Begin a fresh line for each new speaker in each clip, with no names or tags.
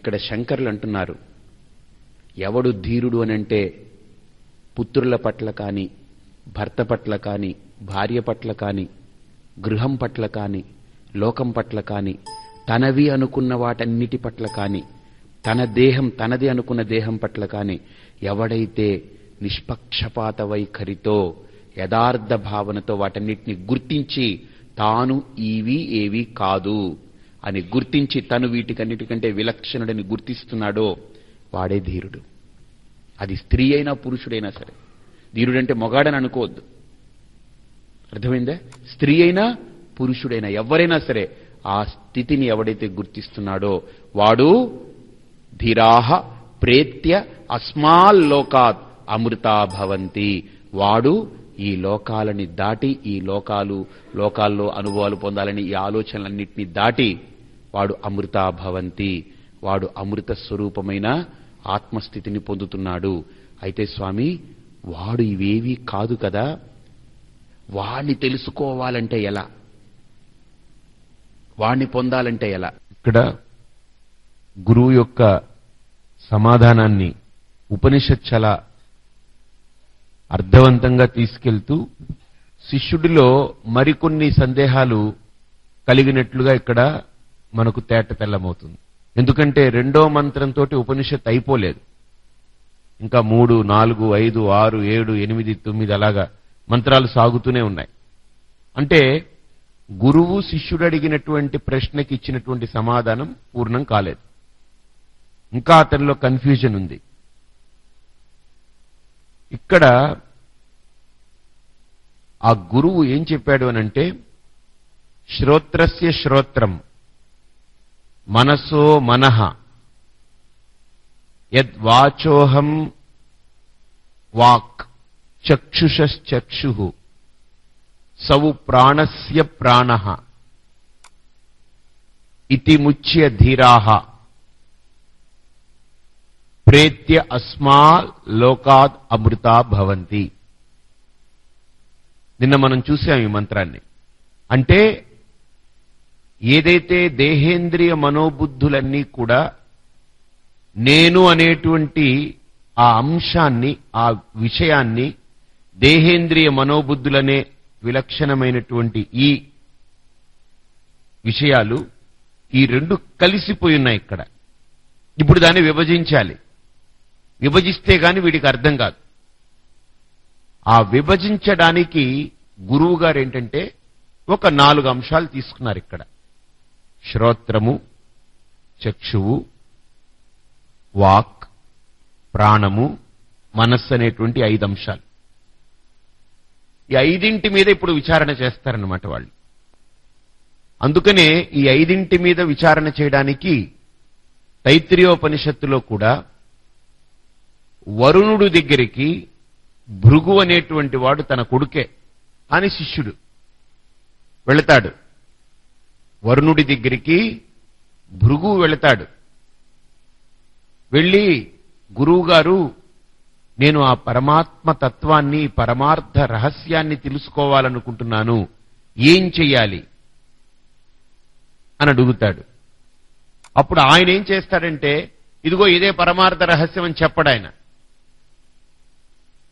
ఇక్కడ శంకర్లు అంటున్నారు ఎవడు ధీరుడు అనంటే పుత్రుల పట్ల కానీ భర్త పట్ల కానీ భార్య పట్ల కానీ గృహం పట్ల కానీ లోకం పట్ల కానీ తనవి అనుకున్న వాటన్నిటి పట్ల కానీ తన దేహం తనది అనుకున్న దేహం పట్ల కానీ ఎవడైతే నిష్పక్షపాత వైఖరితో యథార్థ భావనతో వాటన్నిటిని గుర్తించి తాను ఇవి ఏవి కాదు. అని గుర్తించి తను వీటికన్నిటికంటే విలక్షణుడని గుర్తిస్తున్నాడో వాడే ధీరుడు. అది స్త్రీ అయినా పురుషుడైనా సరే. ధీరుడంటే మొగాడని అనుకోవద్దు. అర్థమైందా? స్త్రీ అయినా పురుషుడైనా ఎవరైనా సరే ఆ స్థితిని ఎవడైతే గుర్తిస్తున్నాడో వాడు ధీరాహ ప్రేత్య అస్మాల్లోకాత్ అమృతా భవంతి. వాడు ఈ లోకాలని దాటి ఈ లోకాలు లోకాల్లో అనుభవాలు పొందాలని ఈ ఆలోచనలన్నింటినీ దాటి వాడు అమృతాభవంతి వాడు అమృత స్వరూపమైన ఆత్మస్థితిని పొందుతున్నాడు. అయితే స్వామి వాడు ఇవేవీ కాదు కదా? వాణ్ణి తెలుసుకోవాలంటే ఎలా? వాణ్ణి పొందాలంటే ఎలా?
ఇక్కడ గురువు యొక్క సమాధానాన్ని ఉపనిషత్ చాలా అర్థవంతంగా తీసుకెళ్తూ శిష్యుడిలో మరికొన్ని సందేహాలు కలిగినట్లుగా ఇక్కడ మనకు తేట తెల్లమవుతుంది. ఎందుకంటే రెండో మంత్రంతో ఉపనిషత్ అయిపోలేదు. ఇంకా మూడు నాలుగు ఐదు ఆరు ఏడు ఎనిమిది తొమ్మిది అలాగా మంత్రాలు సాగుతూనే ఉన్నాయి. అంటే గురువు శిష్యుడు అడిగినటువంటి ప్రశ్నకి ఇచ్చినటువంటి సమాధానం పూర్ణం కాలేదు. ఇంకా అతనిలో కన్ఫ్యూజన్ ఉంది. ఇక్కడ ఆ గురువు ఏం చెప్పాడు అనంటే శ్రోత్రస్య శ్రోత్రం. మనసో మన. యద్వాచోహం వాక్ చక్షుషక్షు సౌ ప్రాణస్య ప్రాణ. ఇతి ముచ్య ధీరా. ప్రేత్య అస్మా లోకాద్ అమృతా భవంతి. నిన్న మనం చూసాం ఈ మంత్రాన్ని. అంటే ఏదైతే దేహేంద్రియ మనోబుద్ధులన్నీ కూడా నేను అనేటువంటి ఆ అంశాన్ని ఆ విషయాన్ని దేహేంద్రియ మనోబుద్ధులనే విలక్షణమైనటువంటి ఈ విషయాలు ఈ రెండు కలిసిపోయి ఉన్నాయి ఇక్కడ. ఇప్పుడు దాన్ని విభజించాలి. విభజిస్తే గాని వీడికి అర్థం కాదు. ఆ విభజించడానికి గురువు గారు ఏంటంటే ఒక నాలుగు అంశాలు తీసుకున్నారు ఇక్కడ. శ్రోత్రము చక్షువు వాక్ ప్రాణము మనస్సు అనేటువంటి ఐదు అంశాలు. ఈ ఐదింటి మీద ఇప్పుడు విచారణ చేస్తారన్నమాట వాళ్ళు. అందుకనే ఈ ఐదింటి మీద విచారణ చేయడానికి తైత్రియోపనిషత్తులో కూడా వరుణుడు దగ్గరికి భృగు అనేటువంటి వాడు తన కొడుకే అని శిష్యుడు వెళతాడు. వరుణుడి దగ్గరికి భృగు వెళతాడు. వెళ్ళి గురువుగారు నేను ఆ పరమాత్మ తత్వాన్ని పరమార్థ రహస్యాన్ని తెలుసుకోవాలనుకుంటున్నాను. ఏం చెయ్యాలి? అని అడుగుతాడు. అప్పుడు ఆయన ఏం చేస్తాడంటే ఇదిగో ఇదే పరమార్థ రహస్యం అని చెప్పడాయన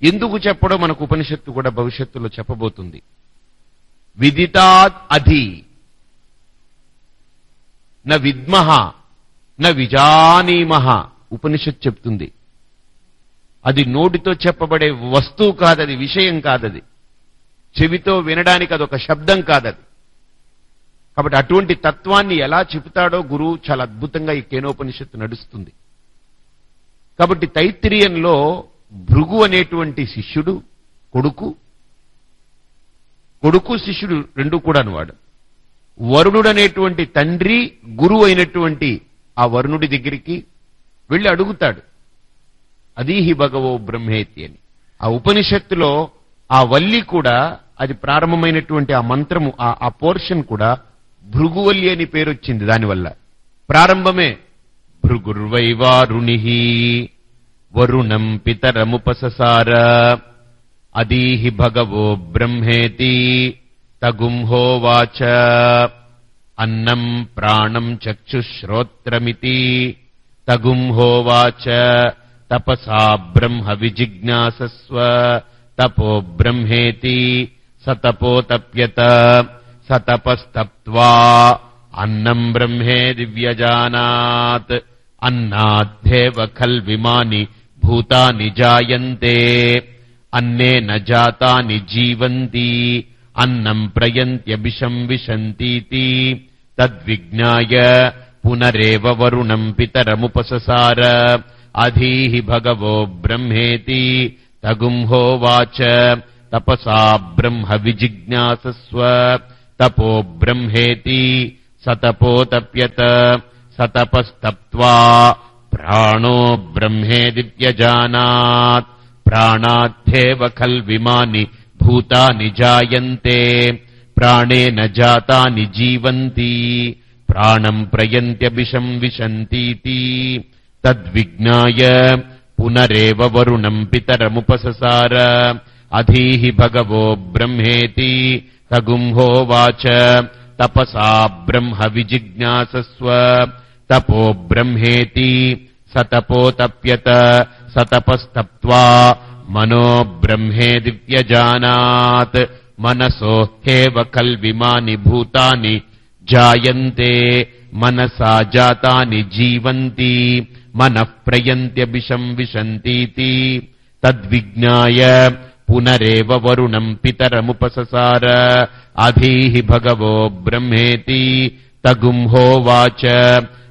ఎందుకు చెప్పడో మనకు ఉపనిషత్తు కూడా భవిష్యత్తులో చెప్పబోతుంది. విదితాత్ అధి. న విద్మహ న విజానీమహ ఉపనిషత్ చెప్తుంది. అది నోటితో చెప్పబడే వస్తువు కాదది విషయం కాదది. చెవితో వినడానికి అదొక శబ్దం కాదది. కాబట్టి అటువంటి తత్వాన్ని ఎలా చెబుతాడో గురువు చాలా అద్భుతంగా ఈ కేనోపనిషత్తు నడుస్తుంది. కాబట్టి తైత్రియంలో భృగు అనేటువంటి శిష్యుడు కొడుకు కొడుకు శిష్యుడు రెండు కూడా వాడు. వరుణుడనేటువంటి తండ్రి గురువు అయినటువంటి ఆ వరుణుడి దగ్గరికి వెళ్ళి అడుగుతాడు. అదీహి భగవో బ్రహ్మేతి అని. ఆ ఉపనిషత్తులో ఆ వల్లి కూడా అది ప్రారంభమైనటువంటి ఆ మంత్రము ఆ ఆ పోర్షన్ కూడా భృగువల్లి అని పేరు వచ్చింది దానివల్ల. ప్రారంభమే భృగుర్వైవారుణి వరుణం పితరముపససార అదీహి భగవో బ్రహ్మేతి. తగుంహోవాచ అన్నం ప్రాణం చక్షుశ్రోత్రమితి. తగుంహోవాచ తపసా బ్రహ్మ విజిజ్ఞాసస్వ. తపో బ్రహ్మేతి. సతపోతప్యత సతపస్తప్వా అన్నం బ్రహ్మే దివ్యజానాత్. అన్నాద్ధేవ ఖల్విమాని భూతాని జాయంతే. అన్నేన జాతాని జీవంతి. अन्नम् प्रयन्त्यभिशंविशन्तीति तद्विज्ञाय पुनरेव वरुणम् पितरमुपससार। अधीः भगवो ब्रह्मेति। तगुंहोवाच तपसा ब्रह्म विजिज्ञासस्व। तपो ब्रह्मेति। सतपोतप्यत। सतपस्तप्त्वा प्राणो ब्रह्मेदित्यजानात् प्राणार्थेव खल्विमानि భూతాని జాయంతే ప్రాణేన జాతాని జీవంతి ప్రాణం ప్రయంత్యభిషం విశంతీతి తద్విజ్ఞాయ పునరేవ వరుణం పితరముపససార అధీహి భగవో బ్రహ్మేతి సగుంహోవాచ తపసా బ్రహ్మ విజిజ్ఞాసస్వ తపో బ్రహ్మేతి సతపోతప్యత సతపస్తప్వా మనో బ్రహ్మే దివ్యజానాత్ మనసోహ్యేవ కల్విమాని భూతాని జాయంతే మనసా జాతాని జీవంతి మనః ప్రయంత్యభిషం విశంతీతి తద్విజ్ఞాయ పునరేవ వరుణం పితరముపససార అధీహి భగవో బ్రహ్మేతి తగుంహోవాచ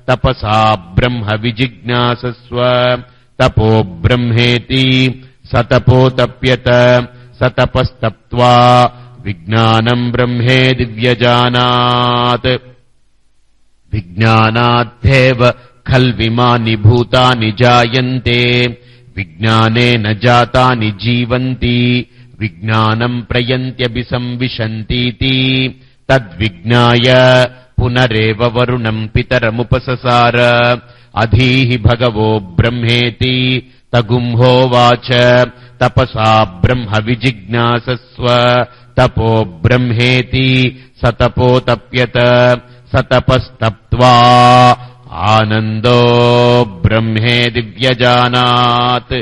తపసా బ్రహ్మ విజిజ్ఞాసస్వ తపో బ్రహ్మేతి सतपोतप्यत सतपस्तप्त्वा विज्ञानम् ब्रह्मे दिव्यजानात्। विज्ञानाद्धेव खल्विमानि भूतानि जायन्ते विज्ञानेन जातानि जीवन्ति विज्ञानम् प्रयन्त्यभिसंविशन्तीति। तद्विज्ञाय पुनरेव वरुणम् पितरमुपससार अधीः भगवो ब्रह्मेति। तगुम्होवाच तपसा ब्रह्मविजिज्ञासस्व तपो ब्रह्मेति स तपोतप्यत स तपस्तप्त्वा आनन्दो ब्रह्मे दिव्यजानात्।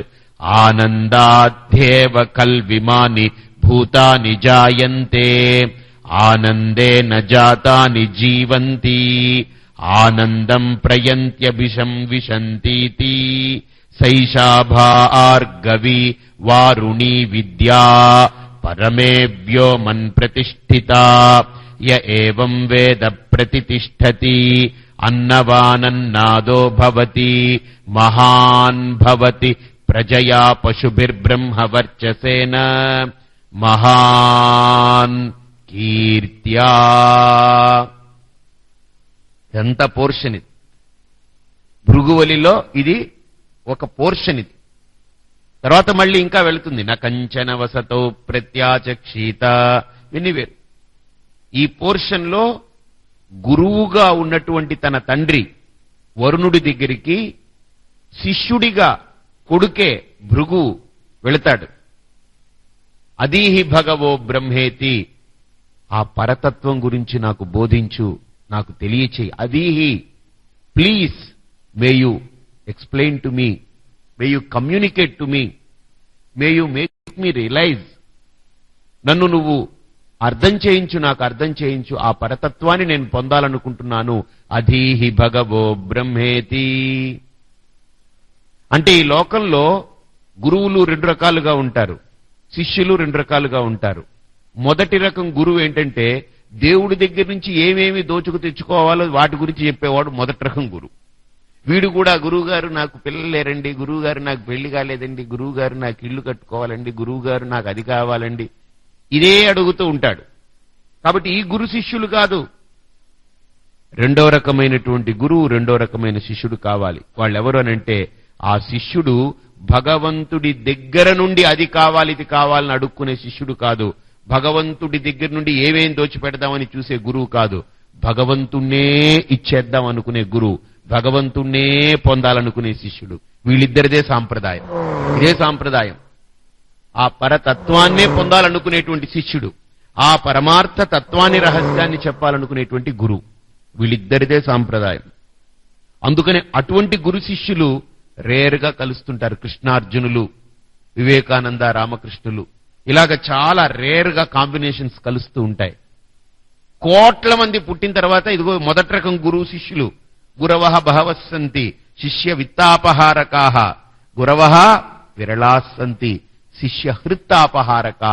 आनन्दाद्येव कल्विमानि भूतानि जायन्ते। आनन्दे न जातानि जीवन्ति। आनन्दम् प्रयन्त्यभिशंविशन्तीति సైషాభార్గవి వారుణీ విద్యా పరమేభ్యో మన్ ప్రతిష్ఠిత య వేద ప్రతిష్టతి అన్నవానన్నాదో భవతి మహాన్ భవతి ప్రజయా పశుభిర్బ్రహ్మవర్చసేన మహాన్ కీర్త్యా ఎంత పోర్షన్ ఇది భృగువలిలో ఇది ఒక పోర్షన్ ఇది. తర్వాత మళ్ళీ ఇంకా వెళుతుంది. నా కంచన వసతో ప్రత్యాచక్షీత. ఇన్ని వేరు. ఈ పోర్షన్లో గురువుగా ఉన్నటువంటి తన తండ్రి వరుణుడి దగ్గరికి శిష్యుడిగా కొడుకే భృగు వెళతాడు. అదీహి భగవో బ్రహ్మేతి. ఆ పరతత్వం గురించి నాకు బోధించు నాకు తెలియచేయి. అదీహి please may you explain to me may you communicate to me may you make me realise నన్ను నువ్వు అర్థం చేయించు నాకు అర్థం చేయించు. ఆ పరతత్వాన్ని నేను పొందాలనుకుంటున్నాను. అధీహి భగవో బ్రహ్మేతి. అంటే ఈ లోకంలో గురువులు రెండు రకాలుగా ఉంటారు. శిష్యులు రెండు రకాలుగా ఉంటారు. మొదటి రకం గురువు ఏంటంటే దేవుడి దగ్గర నుంచి ఏమేమి దోచుకు తెచ్చుకోవాలో వాటి గురించి చెప్పేవాడు మొదటి రకం గురువు. వీడు కూడా గురువుగారు నాకు పిల్లలు లేరండి గురువు గారు నాకు పెళ్ళి కాలేదండి గురువు గారు నాకు ఇల్లు కట్టుకోవాలండి గురువు గారు నాకు అది కావాలండి. ఇదే అడుగుతూ ఉంటాడు. కాబట్టి ఈ గురు శిష్యులు కాదు. రెండో రకమైనటువంటి గురువు రెండో రకమైన శిష్యుడు కావాలి. వాళ్ళెవరు అనంటే ఆ శిష్యుడు భగవంతుడి దగ్గర నుండి అది కావాలి ఇది కావాలని అడుక్కునే శిష్యుడు కాదు. భగవంతుడి దగ్గర నుండి ఏమేం దోచిపెడదామని చూసే గురువు కాదు. భగవంతుణ్ణే ఇచ్చేద్దాం అనుకునే గురువు. భగవంతుణ్ణే పొందాలనుకునే శిష్యుడు. వీళ్ళిద్దరిదే సాంప్రదాయం. ఇదే సాంప్రదాయం. ఆ పరతత్వాన్నే పొందాలనుకునేటువంటి శిష్యుడు ఆ పరమార్థ తత్వాన్ని రహస్యాన్ని చెప్పాలనుకునేటువంటి గురువు. వీళ్ళిద్దరిదే సాంప్రదాయం. అందుకనే అటువంటి గురు శిష్యులు రేరుగా కలుస్తుంటారు కృష్ణార్జునులు వివేకానంద రామకృష్ణులు. ఇలాగ చాలా రేరుగా కాంబినేషన్స్ కలుస్తూ ఉంటాయి. కోట్ల మంది పుట్టిన తర్వాత ఇదిగో మొదటి రకం గురువు శిష్యులు. గురవ బహవస్సంతి శిష్య విత్తాపహారకా గురవ విరళాస్సంతి శిష్య హృత్తాపహారకా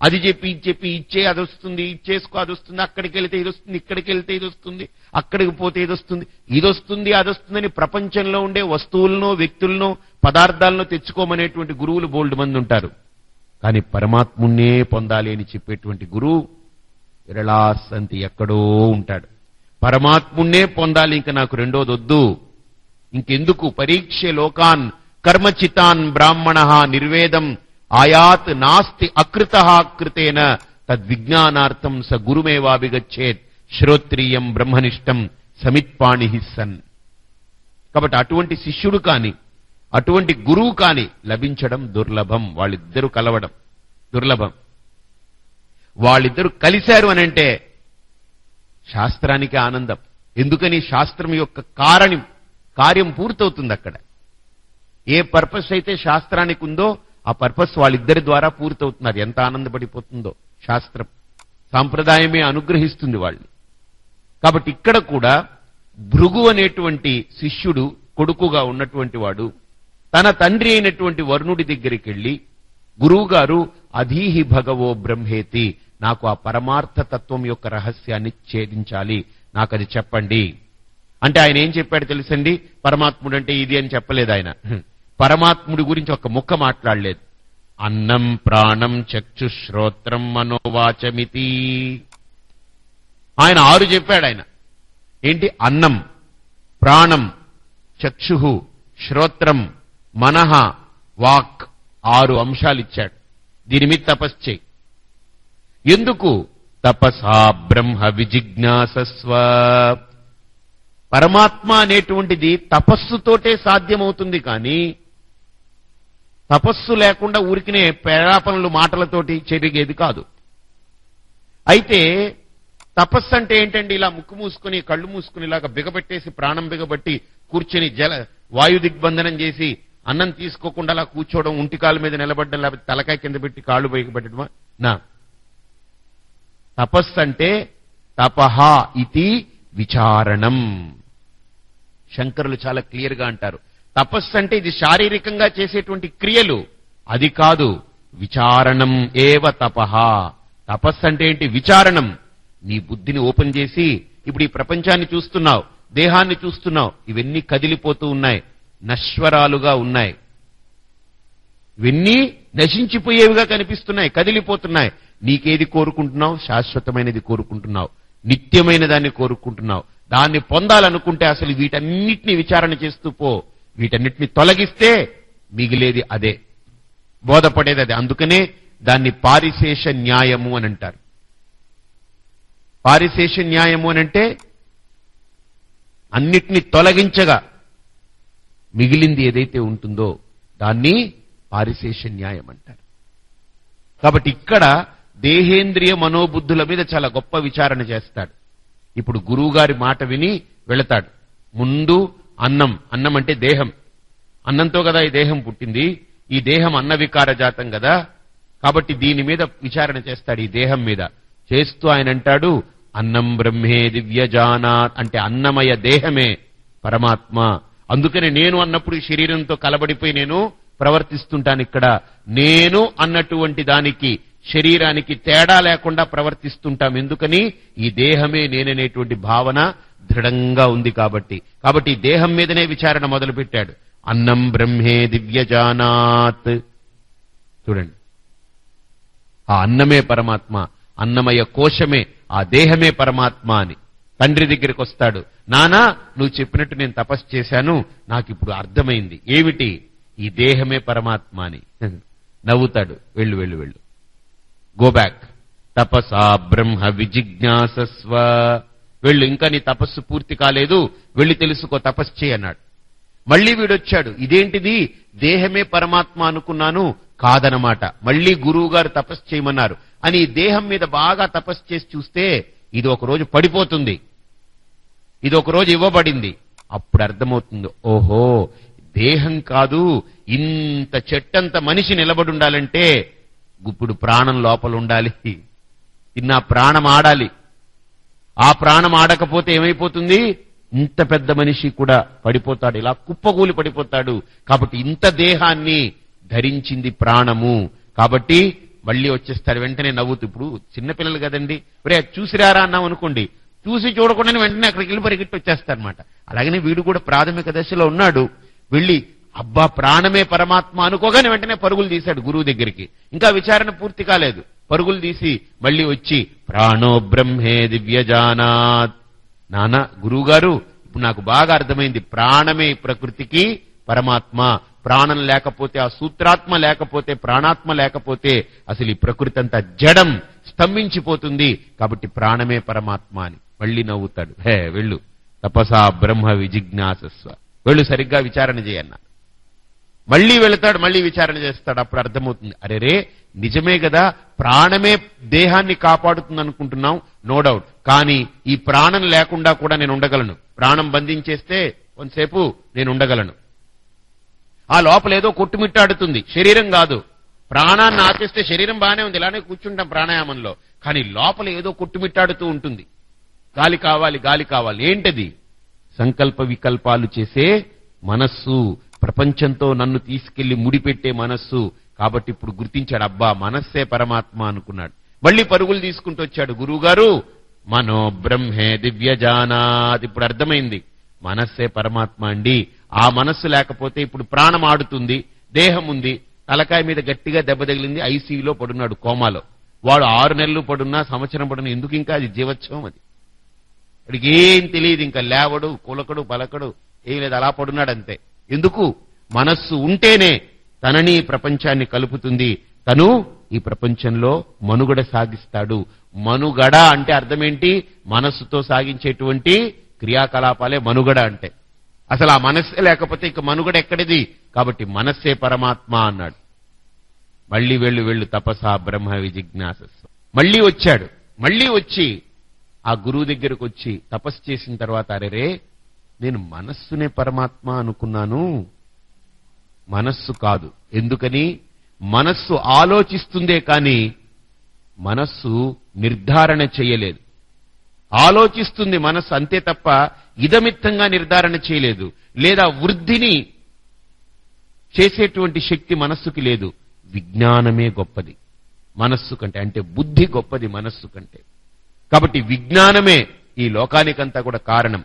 అది చెప్పి ఇది చెప్పి ఇచ్చే అది వస్తుంది ఇచ్చేసుకో అది వస్తుంది అక్కడికి వెళితే ఇది వస్తుంది ఇక్కడికి వెళితే ఇది వస్తుంది అక్కడికి పోతే ఇది వస్తుంది ఇది వస్తుంది అది వస్తుందని ప్రపంచంలో ఉండే వస్తువులను వ్యక్తులను పదార్థాలను తెచ్చుకోమనేటువంటి గురువులు బోల్డ్ మంది ఉంటారు. కానీ పరమాత్మున్నే పొందాలి అని చెప్పేటువంటి గురువు విరళాసంతి ఎక్కడో ఉంటాడు. పరమాత్ముణ్ణే పొందాలి ఇంకా నాకు రెండోది వద్దు ఇంకెందుకు పరీక్ష లోకాన్ కర్మచితాన్ బ్రాహ్మణ నిర్వేదం ఆయాత్ నాస్తి అకృత కృతేన తద్విజ్ఞానార్థం స గురుమేవాభిగచ్చేత్ శ్రోత్రియం బ్రహ్మనిష్టం సమిత్పాణి సన్. కాబట్టి అటువంటి శిష్యుడు కాని అటువంటి గురువు కాని లభించడం దుర్లభం వాళ్ళిద్దరూ కలవడం దుర్లభం. వాళ్ళిద్దరూ కలిశారు అనంటే శాస్త్రానికి ఆనందం. ఎందుకని శాస్త్రం యొక్క కారణం కార్యం పూర్తవుతుంది అక్కడ ఏ పర్పస్ అయితే శాస్త్రానికి ఉందో ఆ పర్పస్ వాళ్ళిద్దరి ద్వారా పూర్తవుతున్నారు ఎంత ఆనందపడిపోతుందో శాస్త్రం. సాంప్రదాయమే అనుగ్రహిస్తుంది వాళ్ళు. కాబట్టి ఇక్కడ కూడా భృగు అనేటువంటి శిష్యుడు కొడుకుగా ఉన్నటువంటి వాడు తన తండ్రి అయినటువంటి వరుణుడి దగ్గరికి వెళ్ళి గురువుగారు అధీహి భగవో బ్రహ్మేతి నాకు ఆ పరమార్థ తత్వం యొక్క రహస్యాన్ని ఛేదించాలి. నాకు అది చెప్పండి. అంటే ఆయన ఏం చెప్పాడు తెలుసండి? పరమాత్ముడు అంటే ఇది అని చెప్పలేదు ఆయన. పరమాత్ముడి గురించి ఒక ముక్క మాట్లాడలేదు. అన్నం ప్రాణం చక్షు శ్రోత్రం మనోవాచమితి. ఆయన ఆరు చెప్పాడు ఆయన. ఏంటి? అన్నం ప్రాణం చక్షు శ్రోత్రం మనహ వాక్ ఆరు అంశాలు ఇచ్చాడు. దీని మీద తపస్సు చేయి. ఎందుకు? తపసా బ్రహ్మ విజిజ్ఞాసస్వ. పరమాత్మ అనేటువంటిది తపస్సుతోటే సాధ్యమవుతుంది కానీ తపస్సు లేకుండా ఊరికినే పేరాపనలు మాటలతోటి చెరిగేది కాదు. అయితే తపస్సు అంటే ఏంటండి? ఇలా ముక్కు మూసుకుని కళ్ళు మూసుకుని ఇలాగ బిగబెట్టేసి ప్రాణం బిగబట్టి కూర్చుని జల వాయు దిగ్బంధనం చేసి అన్నం తీసుకోకుండా అలా కూర్చోవడం ఉంటికాల మీద నిలబడడం లేకపోతే తలకాయ కింద పెట్టి కాళ్ళు బయటపెట్టడమా నా తపస్సు అంటే తపహ ఇది విచారణం. శంకరులు చాలా క్లియర్గా అంటారు. తపస్సు అంటే ఇది శారీరకంగా చేసేటువంటి క్రియలు. అది కాదు విచారణం ఏవ తపహ. తపస్సు అంటే ఏంటి? విచారణం. నీ బుద్ధిని ఓపెన్ చేసి ఇప్పుడు ఈ ప్రపంచాన్ని చూస్తున్నావు దేహాన్ని చూస్తున్నావు ఇవన్నీ కదిలిపోతూ ఉన్నాయి నశ్వరాలుగా ఉన్నాయి. ఇవన్నీ నశించిపోయేవిగా కనిపిస్తున్నాయి కదిలిపోతున్నాయి. నీకేది కోరుకుంటున్నావు? శాశ్వతమైనది కోరుకుంటున్నావు. నిత్యమైన దాన్ని కోరుకుంటున్నావు. దాన్ని పొందాలనుకుంటే అసలు వీటన్నిటిని విచారణ చేస్తూ పో. వీటన్నిటిని తొలగిస్తే మిగిలేది అదే. బోధపడేది అదే. అందుకనే దాన్ని పారిశేష న్యాయము అని అంటారు. పారిశేష న్యాయము అని అంటే అన్నిటిని తొలగించగా మిగిలింది ఏదైతే ఉంటుందో దాన్ని పారిశేష న్యాయం అంటారు. కాబట్టి ఇక్కడ దేహేంద్రియ మనోబుద్ధుల మీద చాలా గొప్ప విచారణ చేస్తాడు. ఇప్పుడు గురువుగారి మాట విని వెళతాడు. ముందు అన్నం. అన్నం అంటే దేహం. అన్నంతో కదా ఈ దేహం పుట్టింది. ఈ దేహం అన్న వికార జాతం కదా. కాబట్టి దీని మీద విచారణ చేస్తాడు ఈ దేహం మీద. చేస్తూ ఆయన అంటాడు అన్నం బ్రహ్మే దివ్యజానా అంటే అన్నమయ దేహమే పరమాత్మ. అందుకని నేను అన్నప్పుడు ఈ శరీరంతో కలబడిపోయి నేను ప్రవర్తిస్తుంటాను ఇక్కడ. నేను అన్నటువంటి దానికి శరీరానికి తేడా లేకుండా ప్రవర్తిస్తుంటాం. ఎందుకని? ఈ దేహమే నేననేటువంటి భావన దృఢంగా ఉంది కాబట్టి. కాబట్టి ఈ దేహం మీదనే విచారణ మొదలుపెట్టాడు. అన్నం బ్రహ్మే దివ్యజానాత్. చూడండి. ఆ అన్నమే పరమాత్మ అన్నమయ కోశమే ఆ దేహమే పరమాత్మ అని. తండ్రి దగ్గరికి వస్తాడు నానా నువ్వు చెప్పినట్టు నేను తపస్సు చేశాను నాకు ఇప్పుడు అర్థమైంది. ఏమిటి? ఈ దేహమే పరమాత్మ అని. నవ్వుతాడు. వెళ్ళు వెళ్ళు వెళ్ళు. గో బ్యాక్ తపసా బ్రహ్మ విజిజ్ఞాసస్వ. వెళ్ళు ఇంకా నీ తపస్సు పూర్తి కాలేదు. వెళ్ళి తెలుసుకో తపస్సు చేయన్నాడు మళ్ళీ వీడొచ్చాడు. ఇదేంటిది? దేహమే పరమాత్మ అనుకున్నాను. కాదనమాట. మళ్ళీ గురువు గారు తపస్సు చేయమన్నారు. అని దేహం మీద బాగా తపస్సు చేసి చూస్తే ఇది ఒక రోజు పడిపోతుంది. ఇది ఒక రోజు ఇవ్వబడింది. అప్పుడు అర్థమవుతుంది ఓహో దేహం కాదు ఇంత చెట్టంత మనిషి నిలబడి ఉండాలంటే ఇప్పుడు ప్రాణం లోపల ఉండాలి ఇన్న ప్రాణం ఆడాలి. ఆ ప్రాణం ఆడకపోతే ఏమైపోతుంది? ఇంత పెద్ద మనిషి కూడా పడిపోతాడు. ఇలా కుప్పకూలి పడిపోతాడు. కాబట్టి ఇంత దేహాన్ని ధరించింది ప్రాణము. కాబట్టి మళ్ళీ వచ్చేస్తారు వెంటనే నవ్వుతూ. ఇప్పుడు చిన్నపిల్లలు కదండి. ఒరే చూసిరారా అన్నాం అనుకోండి. చూసి చూడకుండానే వెంటనే అక్కడికి వెళ్ళి పరిగెట్టి వచ్చేస్తారనమాట అలాగనే వీడు కూడా ప్రాథమిక దశలో ఉన్నాడు. వెళ్ళి అబ్బా ప్రాణమే పరమాత్మ అనుకోగానే వెంటనే పరుగులు తీశాడు గురువు దగ్గరికి. ఇంకా విచారణ పూర్తి కాలేదు. పరుగులు తీసి మళ్ళీ వచ్చి ప్రాణో బ్రహ్మే దివ్యజానాత్. నానా గురువుగారు ఇప్పుడు నాకు బాగా అర్థమైంది. ప్రాణమే ప్రకృతికి పరమాత్మ. ప్రాణం లేకపోతే ఆ సూత్రాత్మ లేకపోతే ప్రాణాత్మ లేకపోతే అసలు ఈ ప్రకృతి అంతా జడం స్తంభించిపోతుంది. కాబట్టి ప్రాణమే పరమాత్మ అని మళ్ళీ నవ్వుతాడు. హే వెళ్ళు. తపసా బ్రహ్మ విజిజ్ఞాసస్వ. వెళ్ళు సరిగ్గా విచారణ చేయన్న. మళ్ళీ వెళతాడు మళ్ళీ విచారణ చేస్తాడు. అప్పుడు అర్థమవుతుంది. అరేరే నిజమే కదా ప్రాణమే దేహాన్ని కాపాడుతుంది అనుకుంటున్నాం నో డౌట్. కానీ ఈ ప్రాణం లేకుండా కూడా నేను ఉండగలను. ప్రాణం బంధించేస్తే కొంతసేపు నేను ఉండగలను. ఆ లోపల ఏదో కొట్టుమిట్టాడుతుంది. శరీరం కాదు. ప్రాణాన్ని ఆపేస్తే శరీరం బాగానే ఉంది. ఇలానే కూర్చుంటాం ప్రాణాయామంలో. కానీ లోపల ఏదో కొట్టుమిట్టాడుతూ ఉంటుంది. గాలి కావాలి గాలి కావాలి. ఏంటది? సంకల్ప వికల్పాలు చేసే మనస్సు. ప్రపంచంతో నన్ను తీసుకెళ్ళి ముడిపెట్టే మనస్సు. కాబట్టి ఇప్పుడు గుర్తించాడు అబ్బా మనస్సే పరమాత్మ అనుకున్నాడు. మళ్ళీ పరుగులు తీసుకుంటూ వచ్చాడు. గురువుగారు మనో బ్రహ్మే దివ్యజానాత్ ఇప్పుడు అర్థమైంది. మనస్సే పరమాత్మ అండి. ఆ మనస్సు లేకపోతే ఇప్పుడు ప్రాణం ఆడుతుంది దేహం ఉంది. తలకాయ మీద గట్టిగా దెబ్బ తగిలింది ఐసీయూలో పడున్నాడు కోమాలో. వాడు ఆరు నెలలు పడున్నా సంవత్సరం పడున్నా ఎందుకు ఇంకా అది జీవోత్సవం అది? వాడికి ఏం తెలియదు ఇంకా లేవడు కులకడు పలకడు ఏం లేదు అలా పడున్నాడు అంతే ఎందుకు? మనస్సు ఉంటేనే తనని ప్రపంచాన్ని కలుపుతుంది. తను ఈ ప్రపంచంలో మనుగడ సాగిస్తాడు. మనుగడ అంటే అర్థమేంటి? మనస్సుతో సాగించేటువంటి క్రియాకలాపాలే మనుగడ అంటే. అసలు ఆ మనస్సే లేకపోతే ఇక మనుగడ ఎక్కడిది? కాబట్టి మనస్సే పరమాత్మ అన్నాడు. మళ్ళీ వెళ్ళు వెళ్ళు తపసా బ్రహ్మ విజిజ్ఞాసస్సు. మళ్ళీ వచ్చాడు. మళ్ళీ వచ్చి ఆ గురువు దగ్గరకు వచ్చి తపస్సు చేసిన తర్వాత అరెరే నేను మనస్సునే పరమాత్మ అనుకున్నాను. మనస్సు కాదు. ఎందుకని? మనస్సు ఆలోచిస్తుందే కానీ మనస్సు నిర్ధారణ చేయలేదు. ఆలోచిస్తుంది మనస్సు అంతే తప్ప ఇదమిత్తంగా నిర్ధారణ చేయలేదు. లేదా వృద్ధిని చేసేటువంటి శక్తి మనస్సుకి లేదు. విజ్ఞానమే గొప్పది మనస్సు కంటే. అంటే బుద్ధి గొప్పది మనస్సు కంటే. కాబట్టి విజ్ఞానమే ఈ లోకానికంతా కూడా కారణం.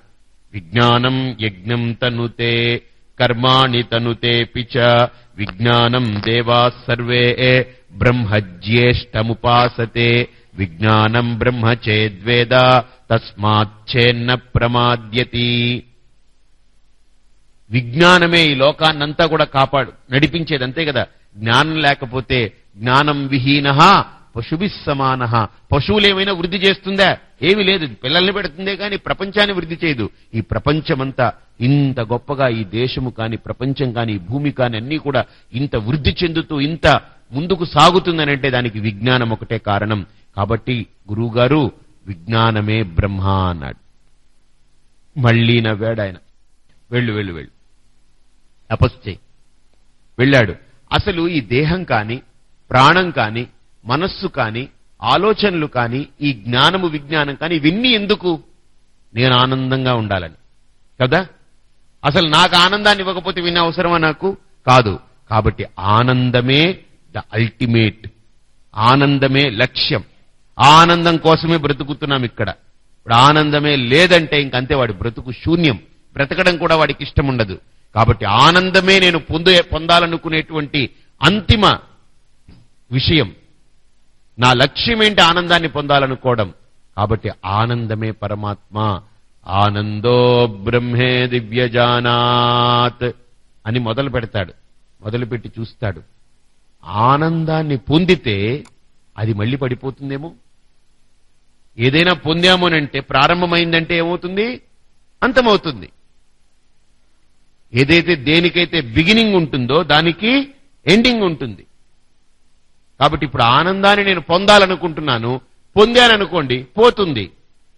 విజ్ఞానం యజ్ఞం తనుతే కర్మాణి తనుతే పిచ విజ్ఞానం దేవా సర్వే బ్రహ్మజ్యేష్టముపాసతే. విజ్ఞానం బ్రహ్మ చేద్వేద తస్మాచ్చేన్న ప్రమాద్యతి. విజ్ఞానమే ఈ లోకాన్నంతా కూడా కాపాడు నడిపించేది అంతే కదా. జ్ఞానం లేకపోతే జ్ఞానం విహీన పశుభి సమాన పశువులేమైనా వృద్ధి చేస్తుందా? ఏమీ లేదు. పిల్లల్ని పెడుతుందే కానీ ప్రపంచాన్ని వృద్ధి చేయదు. ఈ ప్రపంచమంతా ఇంత గొప్పగా ఈ దేశము కాని ప్రపంచం కాని భూమి కాని అన్నీ కూడా ఇంత వృద్ధి చెందుతూ ఇంత ముందుకు సాగుతుందనంటే దానికి విజ్ఞానం ఒకటే కారణం. కాబట్టి గురువుగారు విజ్ఞానమే బ్రహ్మ అన్నాడు. మళ్ళీ నవ్వాడు ఆయన. వెళ్ళు వెళ్ళు వెళ్ళు. తపస్సు చేయి. వెళ్ళాడు. అసలు ఈ దేహం కాని ప్రాణం కాని మనస్సు కాని ఆలోచనలు కాని ఈ జ్ఞానము విజ్ఞానం కాని ఇవన్నీ ఎందుకు? నేను ఆనందంగా ఉండాలని. కదా? అసలు నాకు ఆనందాన్ని ఇవ్వకపోతే విన్న అవసరమా నాకు? కాదు. కాబట్టి ఆనందమే ద అల్టిమేట్. ఆనందమే లక్ష్యం. ఆనందం కోసమే బ్రతుకుతున్నాం ఇక్కడ. ఇప్పుడు ఆనందమే లేదంటే ఇంకంతే వాడి బ్రతుకు శూన్యం. బ్రతకడం కూడా వాడికి ఇష్టం ఉండదు. కాబట్టి ఆనందమే నేను పొందే పొందాలనుకునేటువంటి అంతిమ విషయం. నా లక్ష్యం ఏంటి ఆనందాన్ని పొందాలనుకోవడం? కాబట్టి ఆనందమే పరమాత్మ. ఆనందో బ్రహ్మే దివ్యజానాత్ అని మొదలు పెడతాడు. మొదలుపెట్టి చూస్తాడు. ఆనందాన్ని పొందితే అది మళ్ళీ పడిపోతుందేమో? ఏదైనా పొందామోనంటే ప్రారంభమైందంటే ఏమవుతుంది? అంతమవుతుంది. ఏదైతే దేనికైతే బిగినింగ్ ఉంటుందో దానికి ఎండింగ్ ఉంటుంది. కాబట్టి ఇప్పుడు ఆనందాన్ని నేను పొందాలనుకుంటున్నాను. పొందాననుకోండి పోతుంది.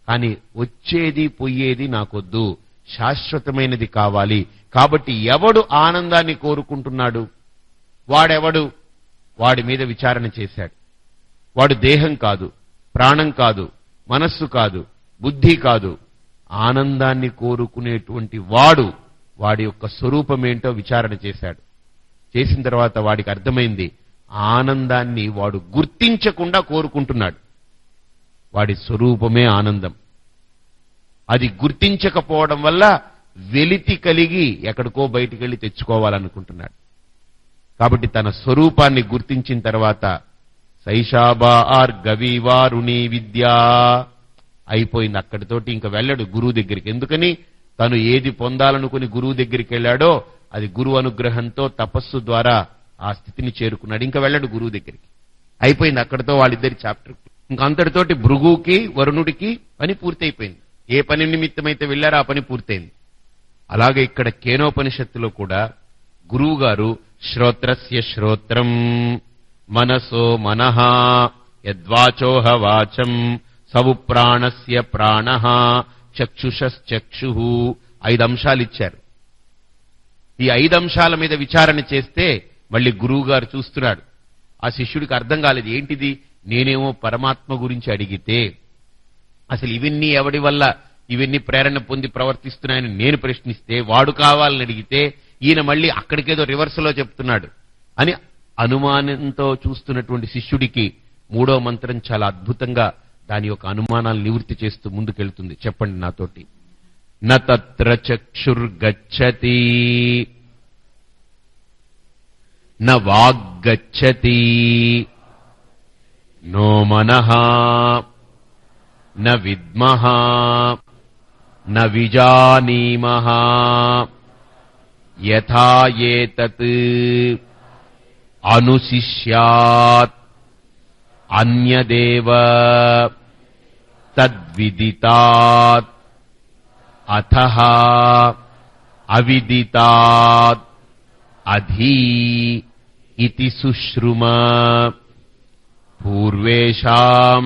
కానీ వచ్చేది పొయ్యేది నాకొద్దు. శాశ్వతమైనది కావాలి. కాబట్టి ఎవడు ఆనందాన్ని కోరుకుంటున్నాడు? వాడెవడు? వాడి మీద విచారణ చేశాడు. వాడు దేహం కాదు ప్రాణం కాదు మనస్సు కాదు బుద్ధి కాదు. ఆనందాన్ని కోరుకునేటువంటి వాడు వాడి యొక్క స్వరూపమేంటో విచారణ చేశాడు. చేసిన తర్వాత వాడికి అర్థమైంది. ఆనందాన్ని వాడు గుర్తించకుండా కోరుకుంటున్నాడు. వాడి స్వరూపమే ఆనందం. అది గుర్తించకపోవడం వల్ల వెలితి కలిగి ఎక్కడికో బయటికి వెళ్ళి తెచ్చుకోవాలనుకుంటున్నాడు. కాబట్టి తన స్వరూపాన్ని గుర్తించిన తర్వాత సైషాబా ఆర్ గవివారుణి విద్యా అయిపోయింది. అక్కడితోటి ఇంకా వెళ్ళడు గురువు దగ్గరికి. ఎందుకని? తను ఏది పొందాలనుకుని గురువు దగ్గరికి వెళ్ళాడో అది గురువు అనుగ్రహంతో తపస్సు ద్వారా ఆ స్థితిని చేరుకున్నాడు. ఇంకా వెళ్ళడు గురువు దగ్గరికి. అయిపోయింది అక్కడితో వాళ్ళిద్దరి చాప్టర్. ఇంకా అంతటితోటి భృగుకి వరుణుడికి పని పూర్తయిపోయింది. ఏ పని నిమిత్తమైతే వెళ్ళారో ఆ పని పూర్తయింది. అలాగే ఇక్కడ కేనోపనిషత్తులో కూడా గురువు గారు శ్రోత్రస్య శ్రోత్రం మనసో మనహ యద్వాచోహ వాచం సవు ప్రాణస్య ప్రాణ చక్షుషశ్చక్షు ఐదు అంశాలు ఇచ్చారు. ఈ ఐదు అంశాల మీద విచారణ చేస్తే మళ్ళీ గురువు గారు చూస్తున్నాడు. ఆ శిష్యుడికి అర్థం కాలేదు ఏంటిది? నేనేమో పరమాత్మ గురించి అడిగితే అసలు ఇవన్నీ ఎవడి వల్ల ఇవన్నీ ప్రేరణ పొంది ప్రవర్తిస్తున్నాయని నేను ప్రశ్నిస్తే వాడు కావాలని అడిగితే ఈయన మళ్ళీ అక్కడికేదో రివర్స్లో చెప్తున్నాడు. అని అనుమానంతో చూస్తున్నటువంటి శిష్యుడికి మూడో మంత్రం చాలా అద్భుతంగా దాని యొక్క అనుమానాలు నివృత్తి చేస్తూ ముందుకెళ్తుంది. చెప్పండి నాతోటి. నత్ర చక్షుర్గచ్చతి న వాగ్గచ్చతి నో మనః న విద్మః న విజానీమః యథా ఏతత్ అనుశిష్యాత్ అన్యదేవ తద్విదితాత్ అథ అవిదితాత్ అధీ ఇతి సుశ్రుమ పూర్వేషాం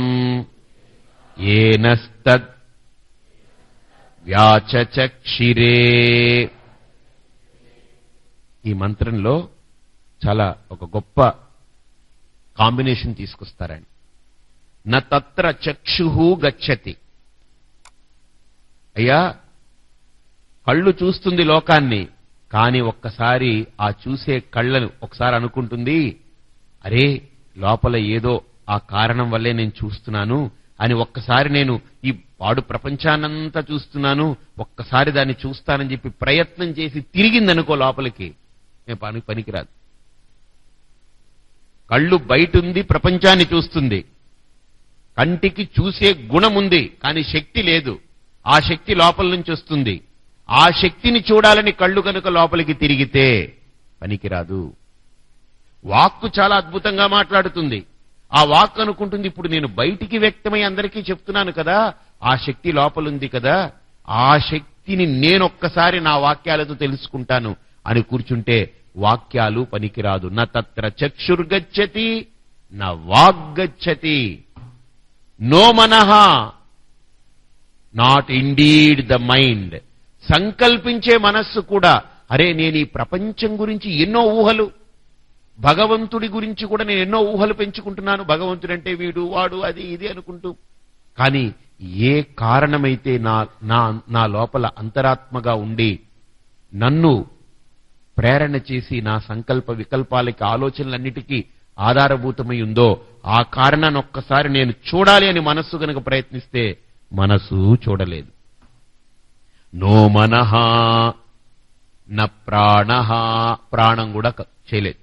ఏనస్తద్ వ్యాచచక్షిరే ఈ మంత్రంలో చాలా ఒక గొప్ప కాంబినేషన్ తీసుకొస్తారని న తత్ర చక్షు గచ్చతి. అయ్యా కళ్ళు చూస్తుంది లోకాన్ని. కానీ ఒక్కసారి ఆ చూసే కళ్ళను ఒకసారి అనుకుంటుంది అరే లోపల ఏదో ఆ కారణం వల్లే నేను చూస్తున్నాను అని ఒక్కసారి నేను ఈ పాడు ప్రపంచాన్నంతా చూస్తున్నాను ఒక్కసారి దాన్ని చూస్తానని చెప్పి ప్రయత్నం చేసి తిరిగిందనుకో లోపలికి నేను పని పనికిరాదు. కళ్ళు బయటుంది ప్రపంచాన్ని చూస్తుంది. కంటికి చూసే గుణం ఉంది కానీ శక్తి లేదు. ఆ శక్తి లోపల నుంచి వస్తుంది. ఆ శక్తిని చూడాలని కళ్ళు కనుక లోపలికి తిరిగితే పనికిరాదు. వాక్కు చాలా అద్భుతంగా మాట్లాడుతుంది. ఆ వాక్ అనుకుంటుంది ఇప్పుడు నేను బయటికి వ్యక్తమై అందరికీ చెప్తున్నాను కదా ఆ శక్తి లోపలుంది కదా ఆ శక్తిని నేనొక్కసారి నా వాక్యాలతో తెలుసుకుంటాను అని కూర్చుంటే వాక్యాలు పనికిరాదు. న తత్ర చక్షుర్గచ్చతి నా వాగ్గచ్చతి. నో మనహ. నాట్ ఇండీడ్ ద మైండ్ సంకల్పించే మనస్సు కూడా అరే నేను ఈ ప్రపంచం గురించి ఎన్నో ఊహలు భగవంతుడి గురించి కూడా నేను ఎన్నో ఊహలు పెంచుకుంటున్నాను. భగవంతుడంటే వీడు వాడు అది ఇది అనుకుంటూ. కానీ ఏ కారణమైతే నా నా నా లోపల అంతరాత్మగా ఉండి నన్ను ప్రేరణ చేసి నా సంకల్ప వికల్పాలకి ఆలోచనలన్నిటికీ ఆధారభూతమై ఉందో ఆ కారణాన్ని ఒక్కసారి నేను చూడాలి అని మనస్సు కనుక ప్రయత్నిస్తే మనసు చూడలేదు. నో మనః న ప్రాణ ప్రాణం కూడా క- చేయలేదు.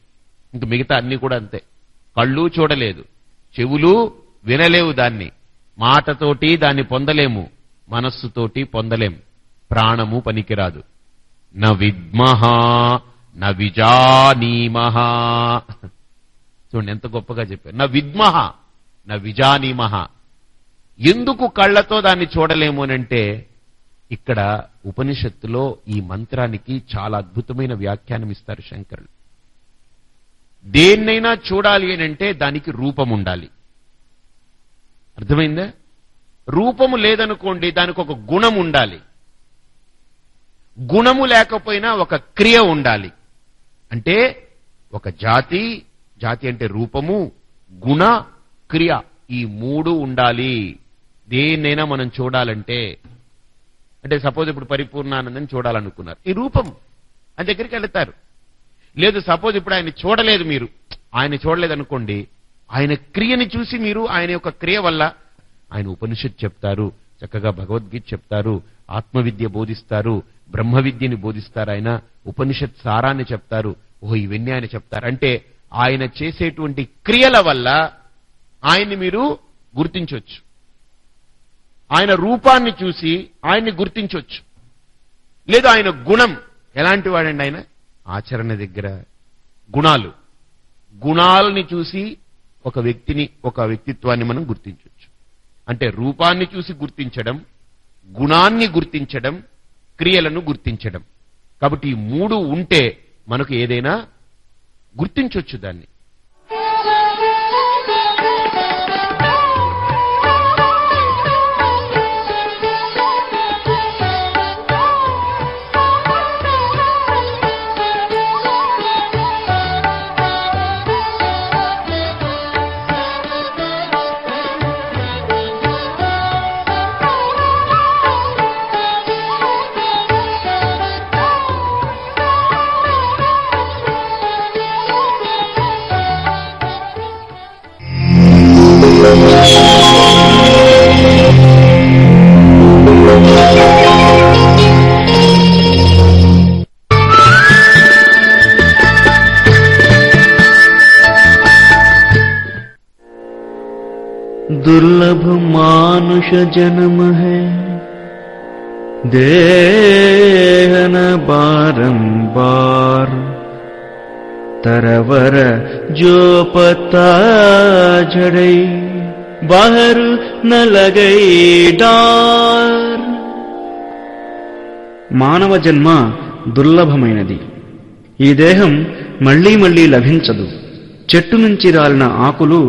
ఇంక మిగతా అన్ని కూడా అంతే. కళ్ళు చూడలేదు. చెవులు వినలేవు దాన్ని. మాటతోటి దాన్ని పొందలేము. మనస్సుతోటి పొందలేం ప్రాణము పనికిరాదు. న విద్మహ న విజానీమహ. చూడండి ఎంత గొప్పగా చెప్పారు. నా విద్మహ నా విజానీమహ. ఎందుకు కళ్ళతో దాన్ని చూడలేమునంటే ఇక్కడ ఉపనిషత్తులో ఈ మంత్రానికి చాలా అద్భుతమైన వ్యాఖ్యానం ఇస్తారు శంకరులు. దేన్నైనా చూడాలి అంటే దానికి రూపం ఉండాలి. అర్థమైందా? రూపము లేదనుకోండి దానికి ఒక గుణం ఉండాలి. గుణము లేకపోయినా ఒక క్రియ ఉండాలి. అంటే ఒక జాతి జాతి అంటే రూపము గుణ క్రియ ఈ మూడు ఉండాలి. దేన్నైనా మనం చూడాలంటే అంటే సపోజ్ ఇప్పుడు పరిపూర్ణానందని చూడాలనుకున్నారు. ఈ రూపం ఆయన దగ్గరికి వెళతారు. లేదు సపోజ్ ఇప్పుడు ఆయన చూడలేదు మీరు. ఆయన చూడలేదు అనుకోండి ఆయన క్రియని చూసి మీరు ఆయన యొక్క క్రియ వల్ల ఆయన ఉపనిషత్ చెప్తారు చక్కగా భగవద్గీత చెప్తారు ఆత్మవిద్య బోధిస్తారు బ్రహ్మ విద్యని బోధిస్తారు ఆయన ఉపనిషత్ సారాన్ని చెప్తారు ఓహో ఇవన్నీ ఆయన చెప్తారు. అంటే ఆయన చేసేటువంటి క్రియల వల్ల ఆయన్ని మీరు గుర్తించవచ్చు. ఆయన రూపాన్ని చూసి ఆయన్ని గుర్తించవచ్చు లేదా ఆయన గుణం. ఎలాంటి వాడండి ఆయన? ఆచరణ దగ్గర గుణాలు. గుణాలని చూసి ఒక వ్యక్తిని ఒక వ్యక్తిత్వాన్ని మనం గుర్తించవచ్చు అంటే రూపాన్ని చూసి గుర్తించడం గుణాన్ని గుర్తించడం క్రియలను గుర్తించడం. కాబట్టి ఈ మూడు ఉంటే మనకు ఏదైనా గుర్తించవచ్చు దాన్ని.
मानुष जन्म है देहन बारंबार तरवर जो पता झड़ई बाहर न लगई डार మానవ జన్మ దుర్లభమైనది ఈ దేహం మళ్లీ మళ్లీ లభించదు చెట్టు నుంచి రాలిన ఆకులు